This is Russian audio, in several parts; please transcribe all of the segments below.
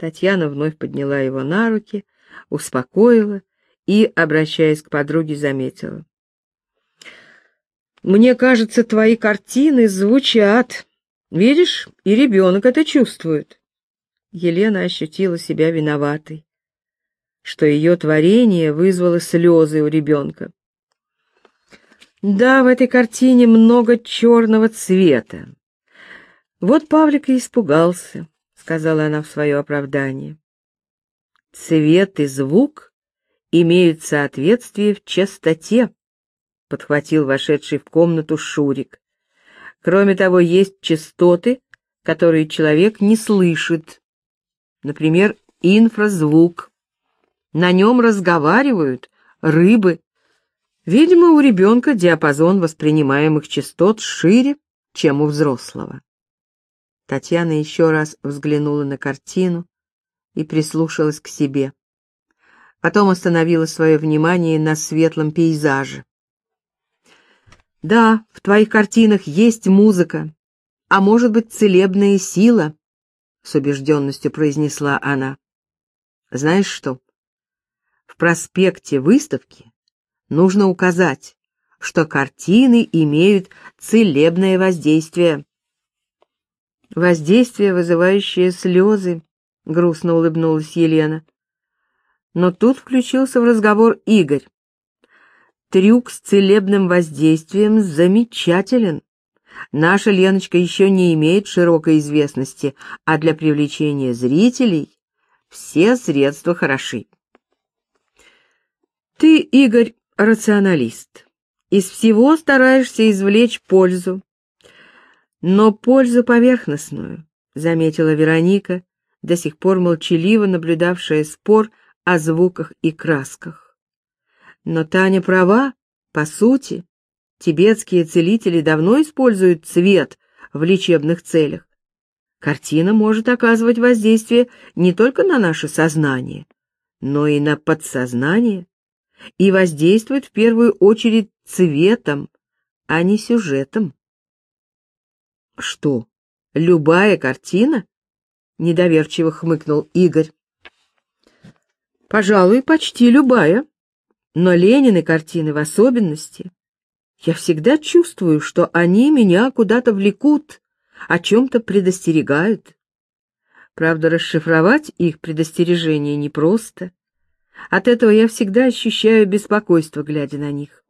Татьяна вновь подняла его на руки, успокоила и, обращаясь к подруге, заметила. «Мне кажется, твои картины звучат. Видишь, и ребенок это чувствует». Елена ощутила себя виноватой, что ее творение вызвало слезы у ребенка. Да, в этой картине много черного цвета. Вот Павлик и испугался, сказала она в свое оправдание. Цвет и звук имеют соответствие в частоте, подхватил вошедший в комнату Шурик. Кроме того, есть частоты, которые человек не слышит. Например, инфразвук. На нем разговаривают рыбы Видимо, у ребенка диапазон воспринимаемых частот шире, чем у взрослого. Татьяна еще раз взглянула на картину и прислушалась к себе. Потом остановила свое внимание на светлом пейзаже. «Да, в твоих картинах есть музыка, а может быть, целебная сила», — с убежденностью произнесла она. «Знаешь что? В проспекте выставки нужно указать, что картины имеют целебное воздействие. Воздействие, вызывающее слезы, грустно улыбнулась Елена. Но тут включился в разговор Игорь. Трюк с целебным воздействием замечателен. Наша Леночка еще не имеет широкой известности, а для привлечения зрителей все средства хороши. Ты, Игорь, рационалист. Из всего стараешься извлечь пользу. Но пользу поверхностную, заметила Вероника, до сих пор молчаливо наблюдавшая спор о звуках и красках. Но Таня права, по сути, тибетские целители давно используют цвет в лечебных целях. Картина может оказывать воздействие не только на наше сознание, но и на подсознание и воздействует в первую очередь цветом, а не сюжетом. Что, любая картина? недоверчиво хмыкнул Игорь. Пожалуй, почти любая, но Ленины картины в особенности. Я всегда чувствую, что они меня куда-то влекут, о чем-то предостерегают. Правда, расшифровать их предостережение непросто. От этого я всегда ощущаю беспокойство, глядя на них.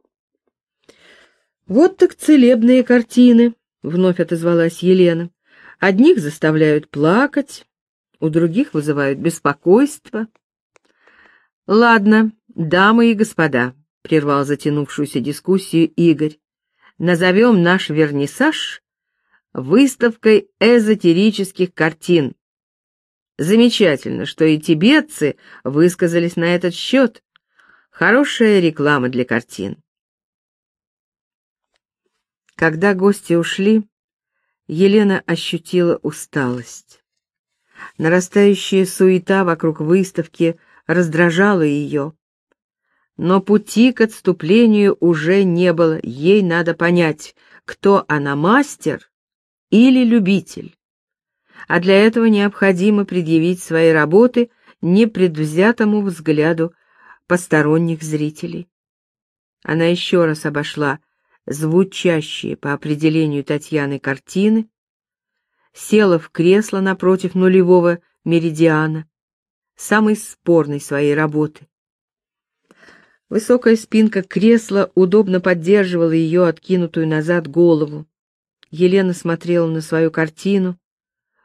Вот так целебные картины, вновь отозвалась Елена. Одних заставляют плакать, у других вызывают беспокойство. Ладно, дамы и господа, прервал затянувшуюся дискуссию Игорь. Назовем наш вернисаж выставкой эзотерических картин. Замечательно, что и тибетцы высказались на этот счет. Хорошая реклама для картин. Когда гости ушли, Елена ощутила усталость. Нарастающая суета вокруг выставки раздражала ее. Но пути к отступлению уже не было. Ей надо понять, кто она, мастер или любитель а для этого необходимо предъявить свои работы непредвзятому взгляду посторонних зрителей. Она еще раз обошла звучащие по определению Татьяны картины, села в кресло напротив нулевого меридиана, самой спорной своей работы. Высокая спинка кресла удобно поддерживала ее откинутую назад голову. Елена смотрела на свою картину,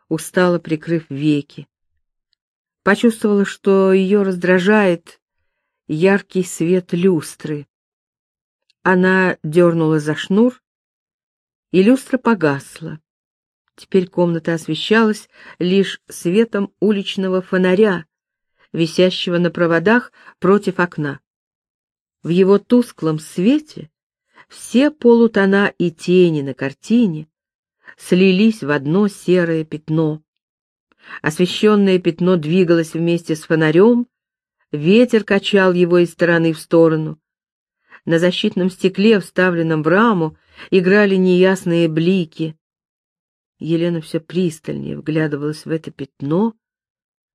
устало прикрыв веки. Почувствовала, что ее раздражает яркий свет люстры. Она дернула за шнур, и люстра погасла. Теперь комната освещалась лишь светом уличного фонаря, висящего на проводах против окна. В его тусклом свете все полутона и тени на картине слились в одно серое пятно. Освещенное пятно двигалось вместе с фонарем, ветер качал его из стороны в сторону. На защитном стекле, вставленном в раму, играли неясные блики. Елена все пристальнее вглядывалась в это пятно,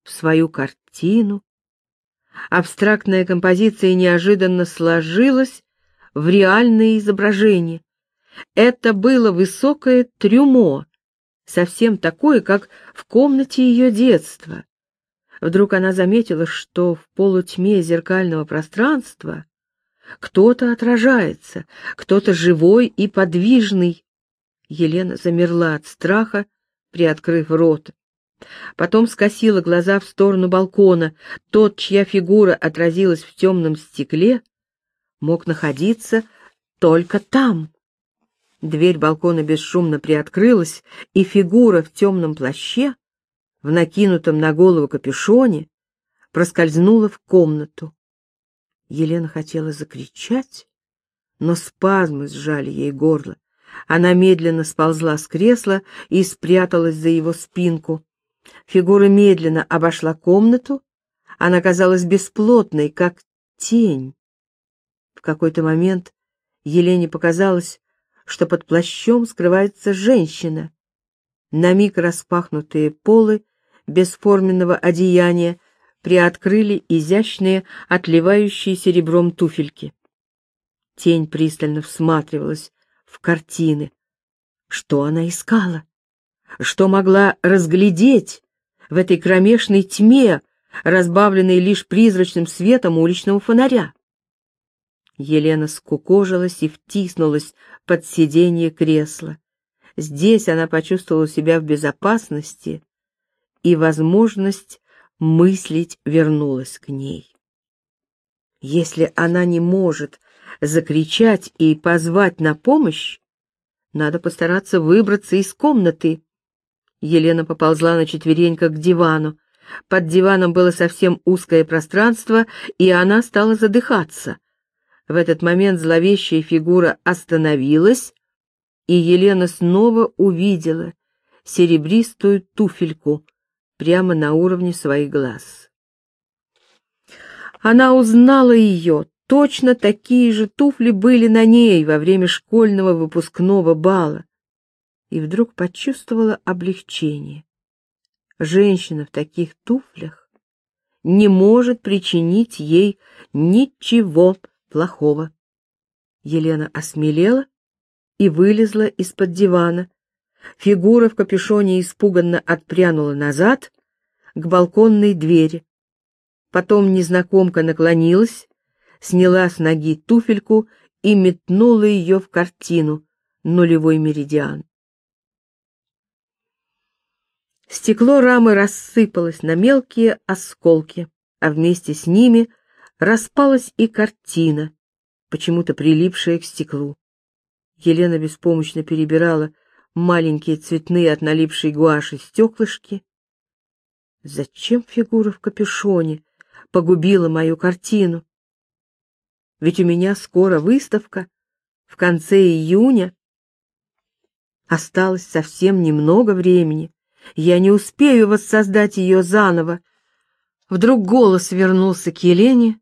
в свою картину. Абстрактная композиция неожиданно сложилась в реальное изображение. Это было высокое трюмо, совсем такое, как в комнате ее детства. Вдруг она заметила, что в полутьме зеркального пространства кто-то отражается, кто-то живой и подвижный. Елена замерла от страха, приоткрыв рот. Потом скосила глаза в сторону балкона. Тот, чья фигура отразилась в темном стекле, мог находиться только там. Дверь балкона бесшумно приоткрылась, и фигура в темном плаще, в накинутом на голову капюшоне, проскользнула в комнату. Елена хотела закричать, но спазмы сжали ей горло. Она медленно сползла с кресла и спряталась за его спинку. Фигура медленно обошла комнату. Она казалась бесплотной, как тень. В какой-то момент Елене показалось, что под плащом скрывается женщина. На миг распахнутые полы бесформенного одеяния приоткрыли изящные, отливающие серебром туфельки. Тень пристально всматривалась в картины. Что она искала? Что могла разглядеть в этой кромешной тьме, разбавленной лишь призрачным светом уличного фонаря? Елена скукожилась и втиснулась под сиденье кресла. Здесь она почувствовала себя в безопасности, и возможность мыслить вернулась к ней. Если она не может закричать и позвать на помощь, надо постараться выбраться из комнаты. Елена поползла на четвереньках к дивану. Под диваном было совсем узкое пространство, и она стала задыхаться. В этот момент зловещая фигура остановилась, и Елена снова увидела серебристую туфельку прямо на уровне своих глаз. Она узнала ее, точно такие же туфли были на ней во время школьного выпускного бала, и вдруг почувствовала облегчение. Женщина в таких туфлях не может причинить ей ничего плохого. Елена осмелела и вылезла из-под дивана. Фигура в капюшоне испуганно отпрянула назад к балконной двери. Потом незнакомка наклонилась, сняла с ноги туфельку и метнула ее в картину «Нулевой меридиан». Стекло рамы рассыпалось на мелкие осколки, а вместе с ними — распалась и картина, почему-то прилипшая к стеклу. Елена беспомощно перебирала маленькие цветные от налипшей гуаши стеклышки. Зачем фигура в капюшоне погубила мою картину? Ведь у меня скоро выставка, в конце июня. Осталось совсем немного времени. Я не успею воссоздать ее заново. Вдруг голос вернулся к Елене,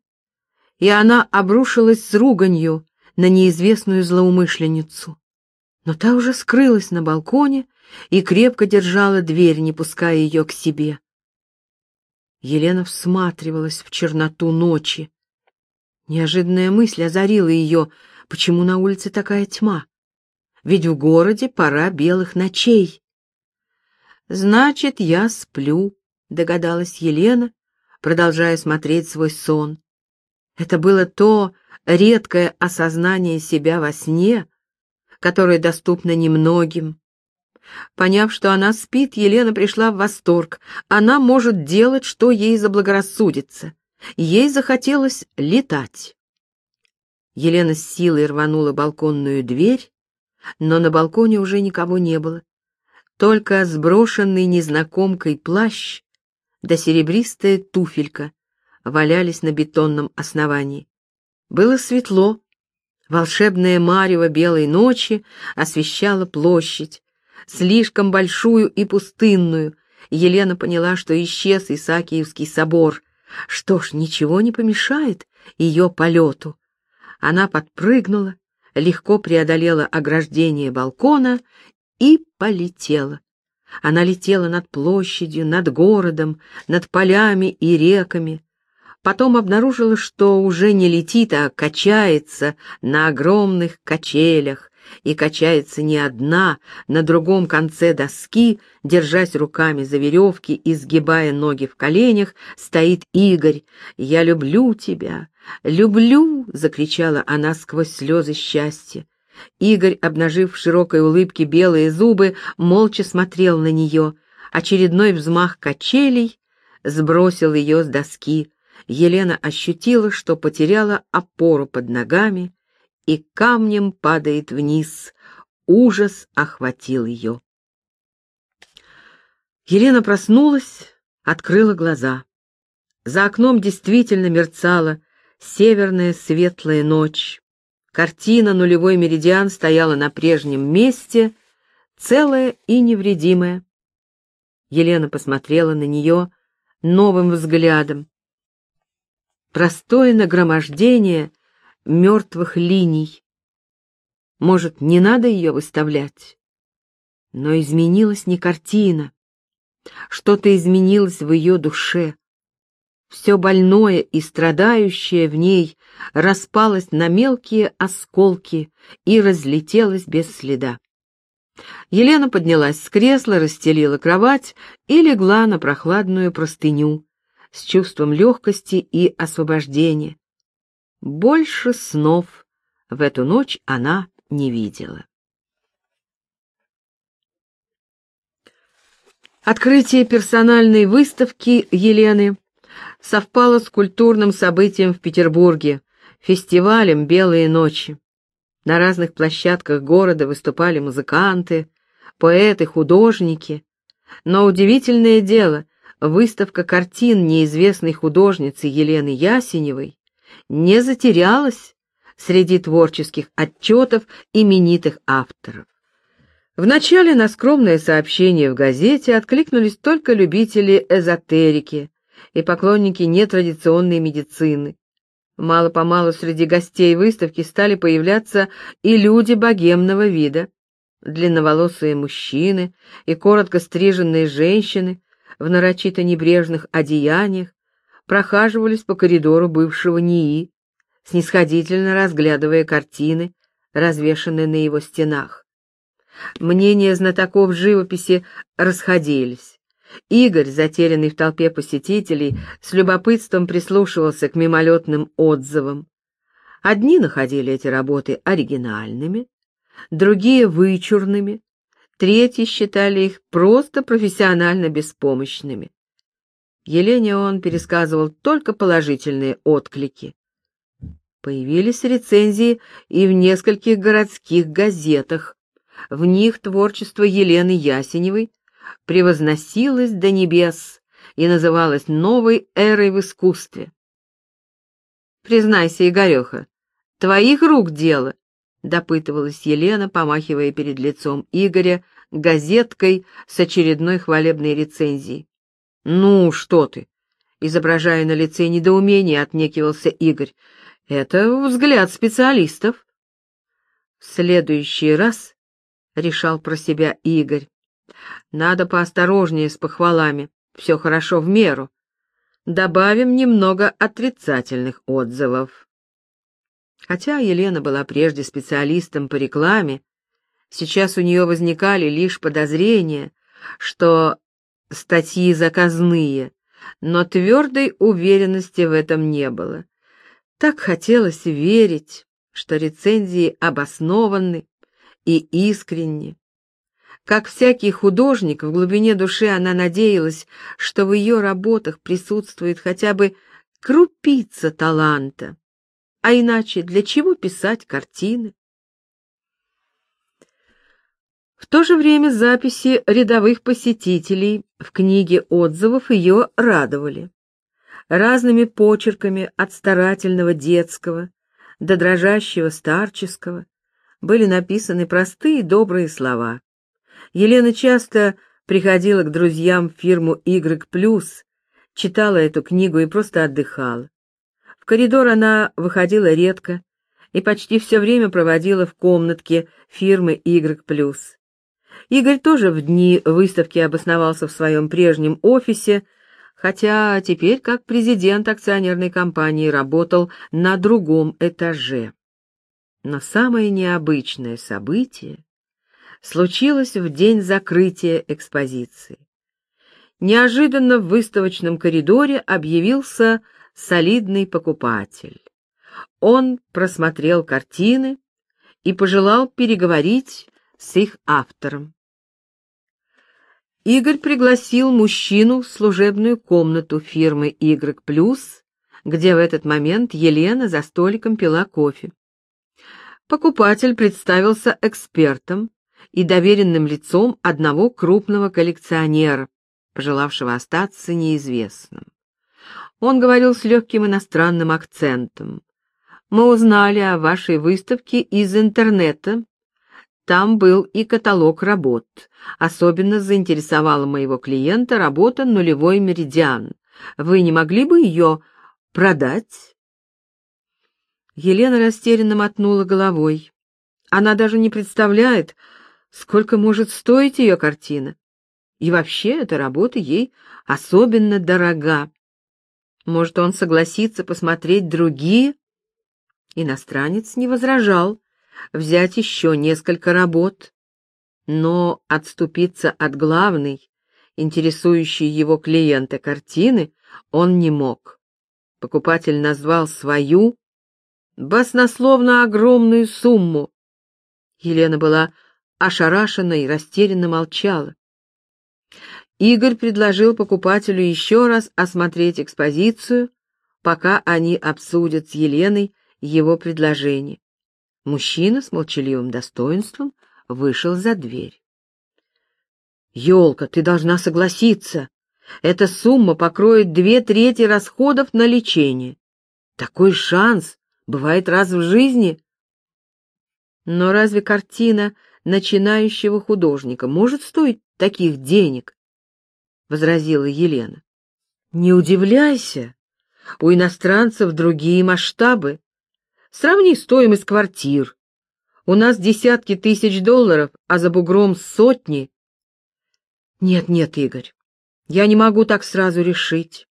и она обрушилась с руганью на неизвестную злоумышленницу. Но та уже скрылась на балконе и крепко держала дверь, не пуская ее к себе. Елена всматривалась в черноту ночи. Неожиданная мысль озарила ее, почему на улице такая тьма. Ведь в городе пора белых ночей. «Значит, я сплю», — догадалась Елена, продолжая смотреть свой сон. Это было то редкое осознание себя во сне, которое доступно немногим. Поняв, что она спит, Елена пришла в восторг. Она может делать, что ей заблагорассудится. Ей захотелось летать. Елена с силой рванула балконную дверь, но на балконе уже никого не было. Только сброшенный незнакомкой плащ да серебристая туфелька, валялись на бетонном основании. Было светло. Волшебное марево белой ночи освещало площадь, слишком большую и пустынную. Елена поняла, что исчез Исаакиевский собор. Что ж, ничего не помешает ее полету. Она подпрыгнула, легко преодолела ограждение балкона и полетела. Она летела над площадью, над городом, над полями и реками. Потом обнаружила, что уже не летит, а качается на огромных качелях, и качается не одна, на другом конце доски, держась руками за веревки и сгибая ноги в коленях, стоит Игорь. «Я люблю тебя, люблю!» — закричала она сквозь слезы счастья. Игорь, обнажив в широкой улыбке белые зубы, молча смотрел на нее. Очередной взмах качелей сбросил ее с доски. Елена ощутила, что потеряла опору под ногами и камнем падает вниз. Ужас охватил ее. Елена проснулась, открыла глаза. За окном действительно мерцала северная светлая ночь. Картина «Нулевой меридиан» стояла на прежнем месте, целая и невредимая. Елена посмотрела на нее новым взглядом. Простое нагромождение мертвых линий. Может, не надо ее выставлять? Но изменилась не картина. Что-то изменилось в ее душе. Все больное и страдающее в ней распалось на мелкие осколки и разлетелось без следа. Елена поднялась с кресла, расстелила кровать и легла на прохладную простыню с чувством легкости и освобождения. Больше снов в эту ночь она не видела. Открытие персональной выставки Елены совпало с культурным событием в Петербурге, фестивалем «Белые ночи». На разных площадках города выступали музыканты, поэты, художники. Но удивительное дело, выставка картин неизвестной художницы Елены Ясеневой не затерялась среди творческих отчетов именитых авторов. Вначале на скромное сообщение в газете откликнулись только любители эзотерики и поклонники нетрадиционной медицины. Мало-помалу среди гостей выставки стали появляться и люди богемного вида. Длинноволосые мужчины и коротко стриженные женщины в нарочито небрежных одеяниях прохаживались по коридору бывшего НИИ, снисходительно разглядывая картины, развешанные на его стенах. Мнения знатоков живописи расходились. Игорь, затерянный в толпе посетителей, с любопытством прислушивался к мимолетным отзывам. Одни находили эти работы оригинальными, другие — вычурными, третьи считали их просто профессионально беспомощными. Елене он пересказывал только положительные отклики. Появились рецензии и в нескольких городских газетах. В них творчество Елены Ясеневой превозносилось до небес и называлось новой эрой в искусстве. «Признайся, Игореха, твоих рук дело», — допытывалась Елена, помахивая перед лицом Игоря газеткой с очередной хвалебной рецензией. «Ну, что ты!» — изображая на лице недоумение, отнекивался Игорь. «Это взгляд специалистов». «В следующий раз», — решал про себя Игорь, — «надо поосторожнее с похвалами, все хорошо в меру. Добавим немного отрицательных отзывов». Хотя Елена была прежде специалистом по рекламе, сейчас у нее возникали лишь подозрения, что статьи заказные, но твердой уверенности в этом не было. Так хотелось верить, что рецензии обоснованы и искренни. Как всякий художник, в глубине души она надеялась, что в ее работах присутствует хотя бы крупица таланта. А иначе для чего писать картины? В то же время записи рядовых посетителей в книге отзывов ее радовали. Разными почерками от старательного детского до дрожащего старческого были написаны простые добрые слова. Елена часто приходила к друзьям в фирму Y+, читала эту книгу и просто отдыхала. Коридор она выходила редко и почти все время проводила в комнатке фирмы Y+. Игорь тоже в дни выставки обосновался в своем прежнем офисе, хотя теперь как президент акционерной компании работал на другом этаже. Но самое необычное событие случилось в день закрытия экспозиции. Неожиданно в выставочном коридоре объявился солидный покупатель. Он просмотрел картины и пожелал переговорить с их автором. Игорь пригласил мужчину в служебную комнату фирмы Y+, где в этот момент Елена за столиком пила кофе. Покупатель представился экспертом и доверенным лицом одного крупного коллекционера, пожелавшего остаться неизвестным. Он говорил с легким иностранным акцентом. «Мы узнали о вашей выставке из интернета. Там был и каталог работ. Особенно заинтересовала моего клиента работа «Нулевой меридиан». Вы не могли бы ее продать?» Елена растерянно мотнула головой. Она даже не представляет, сколько может стоить ее картина. И вообще эта работа ей особенно дорога. Может, он согласится посмотреть другие? Иностранец не возражал взять еще несколько работ, но отступиться от главной, интересующей его клиента картины, он не мог. Покупатель назвал свою баснословно огромную сумму. Елена была ошарашена и растерянно молчала. Игорь предложил покупателю еще раз осмотреть экспозицию, пока они обсудят с Еленой его предложение. Мужчина с молчаливым достоинством вышел за дверь. «Елка, ты должна согласиться. Эта сумма покроет две трети расходов на лечение. Такой шанс бывает раз в жизни». Но разве картина начинающего художника может стоить таких денег? — возразила Елена. «Не удивляйся. У иностранцев другие масштабы. Сравни стоимость квартир. У нас десятки тысяч долларов, а за бугром сотни. Нет, нет, Игорь, я не могу так сразу решить.